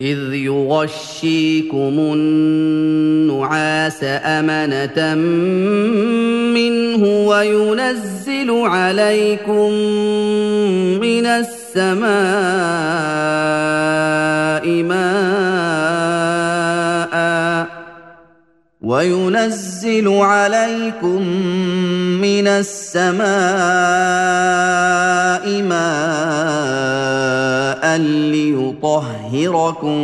إذ يغشيكم النعاس أمنة منه وينزل عليكم من السماء ماء وينزل عليكم من السماء ماء ليطهركم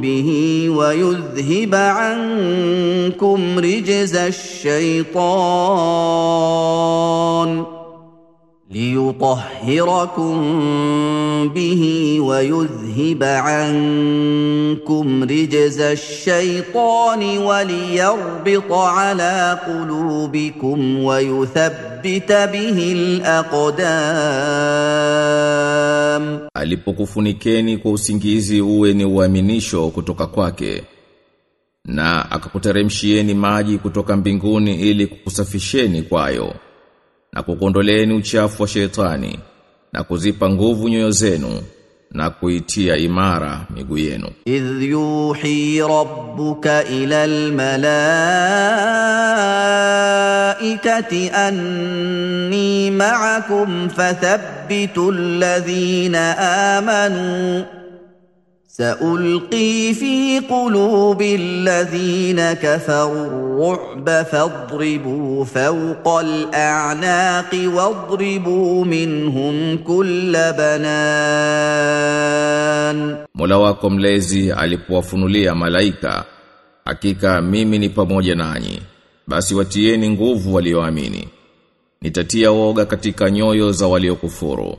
به ويذهب عنكم رجز الشيطان liyutahhirakum bihi wa yudhhiba ankum rijza ash-shaytani wa liyarbita ala qulubikum wa yuthabbita bihi al-aqdam, alipokufunikeni kwa usingizi uwe ni uaminisho kutoka kwake na akakuteremshieni maji kutoka mbinguni ili kukusafisheni kwayo na kukondoleeni uchafu wa shetani na kuzipa nguvu nyoyo zenu na kuitia imara miguu yenu. Idh yuhi rabbuka ila almalaikati anni ma'akum fathabbitu alladhina amanu سألقي في قلوب الذين كفروا الرعب فاضربوا فوق الأعناق واضربوا منهم كل بنان Mola wako mlezi alipowafunulia malaika hakika mimi ni pamoja nanyi basi watieni nguvu walioamini nitatia woga katika nyoyo za waliokufuru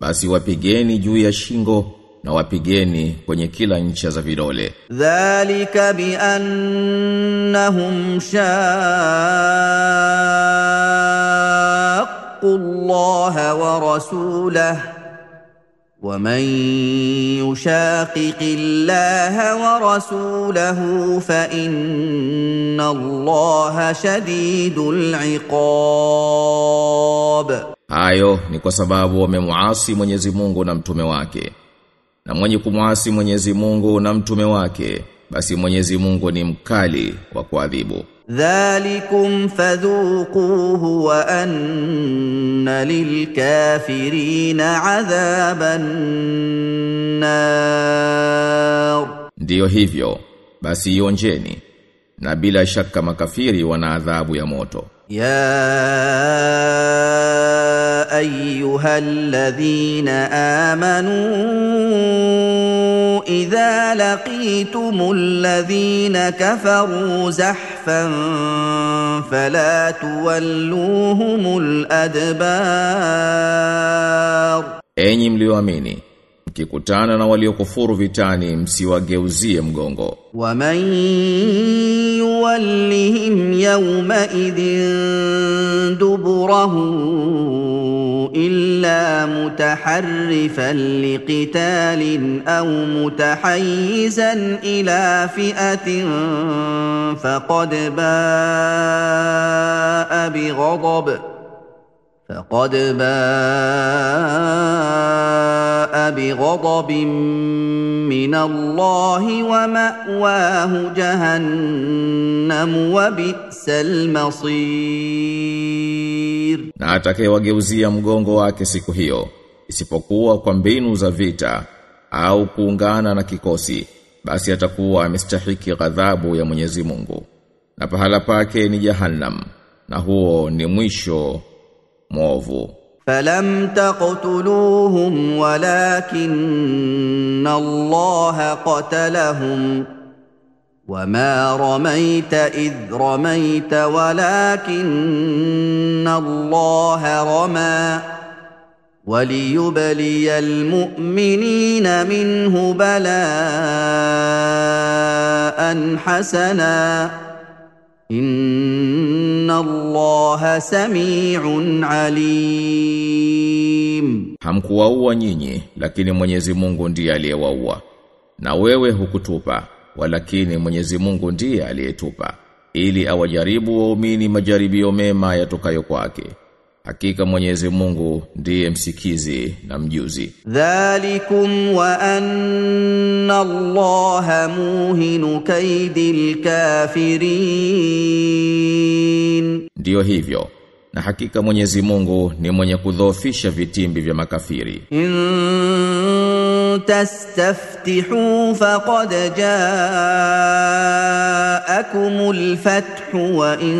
basi wapigeni juu ya shingo na wapigeni kwenye kila ncha za vidole ذلك بأنهم شاقوا الله ورسوله ومن يشاقق الله ورسوله فإن الله شديد العقاب Hayo ni kwa sababu wamemuasi Mwenyezi Mungu na mtume wake. na mwenye kumwasi Mwenyezi Mungu na mtume wake basi Mwenyezi Mungu ni mkali wa kuadhibu. Dhalikum fadhuquhu wa anna lilkafirina adhaban nar. Ndiyo hivyo basi ionjeni. Na bila shaka makafiri wana adhabu ya moto. يا ايها الذين امنوا اذا لقيتم الذين كفروا زحفا فلا تولوهم الادبار. Enyi mlioamini, mkikutana na waliokufuru vitani msiwageuzie mgongo. ومن يولهم يومئذ دبره الا متحرفا لقتال او متحيزا الى فئه فقد باء بغضب فقد باء بغضب من الله ومأواه جهنم وبئس المصير Na atakayewageuzia mgongo wake siku hiyo, isipokuwa kwa mbinu za vita au kuungana na kikosi, basi atakuwa amestahiki ghadhabu ya Mwenyezi Mungu. Na pahala pake ni Jahannam, na huo ni mwisho mwovu. فلم تقتلوهم ولكن الله قتلهم. وما رميت إذ رميت ولكن الله رمى. وليبلي المؤمنين منه بلاء حسنا. Inna Allaha samiun alim. Hamkuwaua nyinyi lakini Mwenyezi Mungu ndiye aliyewaua. Na wewe hukutupa walakini Mwenyezi Mungu ndiye aliyetupa ili awajaribu waumini majaribio mema yatokayo kwake. Hakika Mwenyezi Mungu ndiye msikizi na mjuzi. Dhalikum wa anna Allah muhinu kaidil kafirin. Ndiyo hivyo. na hakika Mwenyezi Mungu ni mwenye kudhoofisha vitimbi vya makafiri إن تستفتحوا فقد جاءكم الفتح وإن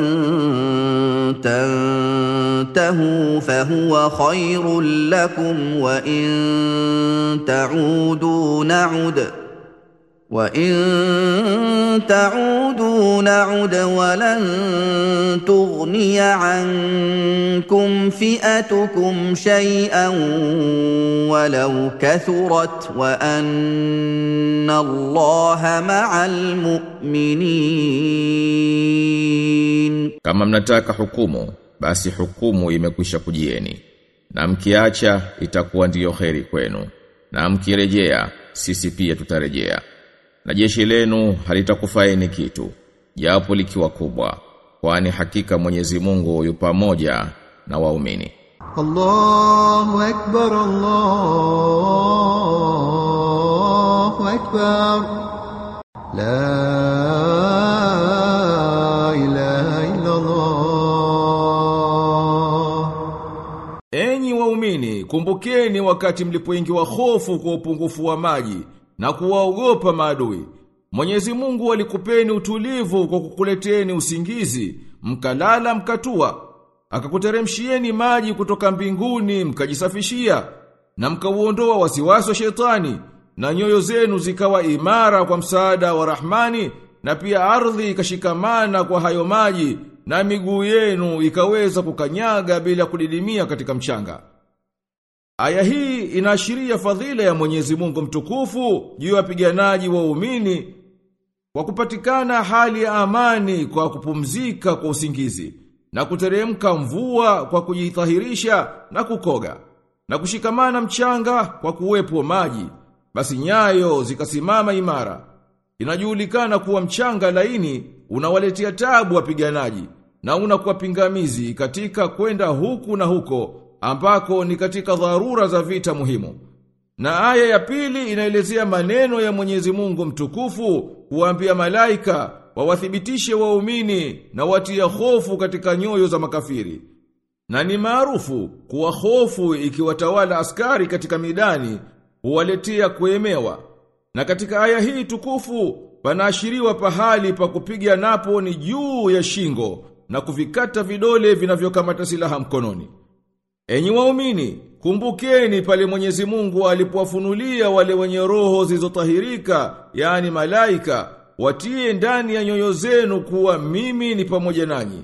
تنتهوا فهو خير لكم وإن تعودوا نعد وإن تعودوا نعد ولن تغني عنكم فئتكم شيئا ولو كثرت وأن الله مع المؤمنين kama mnataka hukumu basi hukumu imekwisha kujieni na mkiacha itakuwa ndiyo kheri kwenu na mkirejea sisi pia tutarejea na jeshi lenu halitakufaini kitu japo likiwa kubwa kwani hakika Mwenyezi Mungu yu pamoja na waumini. Allahu akbar Allahu akbar. La ilaha illa Allah Enyi waumini kumbukeni wakati mlipoingiwa hofu kwa upungufu wa maji na kuwaogopa maadui. Mwenyezi Mungu alikupeni utulivu kwa kukuleteni usingizi, mkalala mkatua. Akakuteremshieni maji kutoka mbinguni mkajisafishia na mkauondoa wasiwasi wa shetani na nyoyo zenu zikawa imara kwa msaada wa Rahmani na pia ardhi ikashikamana kwa hayo maji na miguu yenu ikaweza kukanyaga bila kudidimia katika mchanga. Aya hii inaashiria fadhila ya Mwenyezi Mungu mtukufu juu ya wapiganaji waumini kwa kupatikana hali ya amani kwa kupumzika kwa usingizi na kuteremka mvua kwa kujithahirisha na kukoga na kushikamana mchanga kwa kuwepo maji. Basi nyayo zikasimama imara. Inajulikana kuwa mchanga laini unawaletea tabu wapiganaji na unakuwa pingamizi katika kwenda huku na huko ambako ni katika dharura za vita muhimu. Na aya ya pili inaelezea maneno ya Mwenyezi Mungu mtukufu kuambia malaika wawathibitishe waumini na watia hofu katika nyoyo za makafiri. Na ni maarufu kuwa hofu ikiwatawala askari katika midani huwaletea kuemewa. Na katika aya hii tukufu panaashiriwa pahali pa kupiga napo ni juu ya shingo na kuvikata vidole vinavyokamata silaha mkononi. Enyi waumini, kumbukeni pale Mwenyezi Mungu alipowafunulia wale wenye roho zilizotahirika, yani malaika, watie ndani ya nyoyo zenu kuwa mimi ni pamoja nanyi.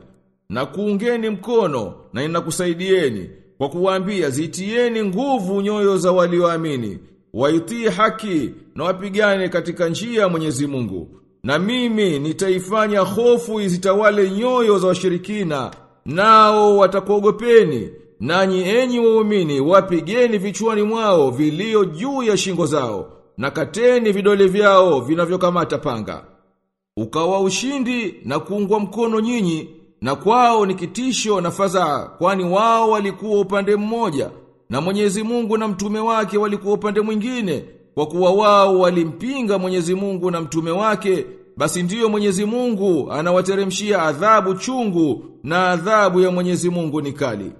Na kuungeni mkono na ninakusaidieni kwa kuwaambia zitieni nguvu nyoyo za walioamini, wa waitii haki na wapigane katika njia ya Mwenyezi Mungu. Na mimi nitaifanya hofu izitawale nyoyo za washirikina, nao watakuogopeni. Nanyi enyi waumini wapigeni vichwani mwao vilio juu ya shingo zao na kateni vidole vyao vinavyokamata panga. Ukawa ushindi na kuungwa mkono nyinyi na kwao ni kitisho na fadhaa kwani wao walikuwa upande mmoja na Mwenyezi Mungu na mtume wake walikuwa upande mwingine kwa kuwa wao walimpinga Mwenyezi Mungu na mtume wake basi ndiyo Mwenyezi Mungu anawateremshia adhabu chungu na adhabu ya Mwenyezi Mungu ni kali.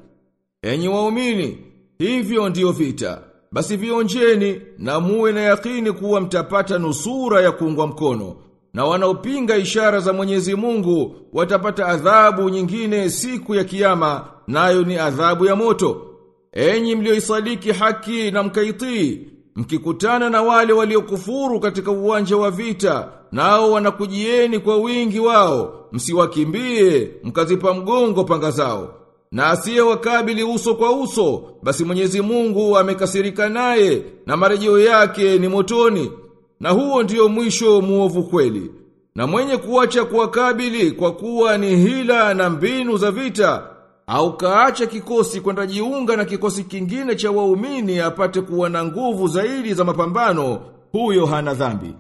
Enyi waumini, hivyo ndiyo vita. Basi vionjeni na muwe na yakini kuwa mtapata nusura ya kuungwa mkono. Na wanaopinga ishara za Mwenyezi Mungu watapata adhabu nyingine siku ya kiyama, nayo ni adhabu ya moto. Enyi mlioisadiki haki na mkaitii, mkikutana na wale waliokufuru katika uwanja wa vita, nao wanakujieni kwa wingi wao, msiwakimbie, mkazipa mgongo panga zao. Na asiye wakabili uso kwa uso, basi Mwenyezi Mungu amekasirika naye na marejeo yake ni motoni. Na huo ndiyo mwisho muovu kweli. Na mwenye kuacha kuwakabili kwa kuwa ni hila na mbinu za vita, au kaacha kikosi kwenda jiunga na kikosi kingine cha waumini apate kuwa na nguvu zaidi za mapambano, huyo hana dhambi.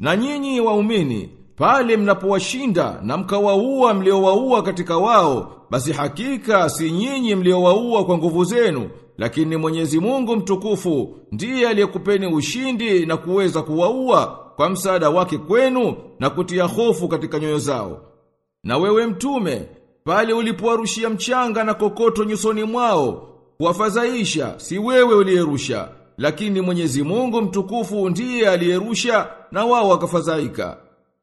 Na nyinyi waumini, pale mnapowashinda na mkawaua mliowaua katika wao, basi hakika si nyinyi mliowaua kwa nguvu zenu, lakini Mwenyezi Mungu mtukufu ndiye aliyekupeni ushindi na kuweza kuwaua kwa msaada wake kwenu na kutia hofu katika nyoyo zao. Na wewe mtume, pale ulipowarushia mchanga na kokoto nyusoni mwao, kuwafadhaisha si wewe uliyerusha, lakini Mwenyezi Mungu mtukufu ndiye aliyerusha na wao wakafadhaika.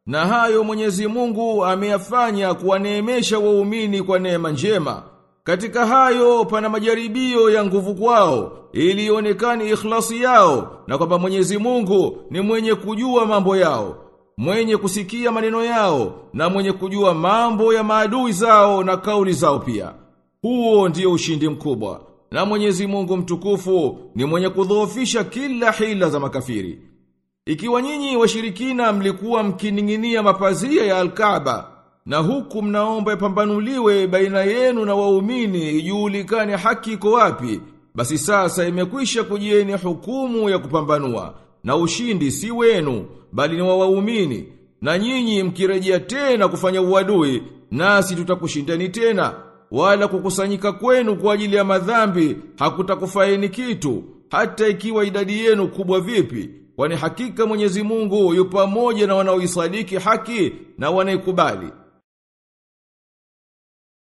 Na hayo Mwenyezi Mungu ameyafanya kuwaneemesha waumini kwa neema njema. Katika hayo pana majaribio ya nguvu kwao ili ionekane ikhlasi yao na kwamba Mwenyezi Mungu ni mwenye kujua mambo yao, mwenye kusikia maneno yao na mwenye kujua mambo ya maadui zao na kauli zao pia. Huo ndio ushindi mkubwa. Na Mwenyezi Mungu mtukufu ni mwenye kudhoofisha kila hila za makafiri. Ikiwa nyinyi washirikina mlikuwa mkining'inia mapazia ya Al-Kaaba na huku mnaomba ipambanuliwe baina yenu na waumini ijulikane haki iko wapi, basi sasa imekwisha kujieni hukumu ya kupambanua na ushindi si wenu bali ni wa waumini. Na nyinyi mkirejea tena kufanya uadui nasi tutakushindani tena wala kukusanyika kwenu kwa ajili ya madhambi hakutakufaini kitu hata ikiwa idadi yenu kubwa vipi kwani hakika Mwenyezi Mungu yu pamoja na wanaoisadiki haki na wanaikubali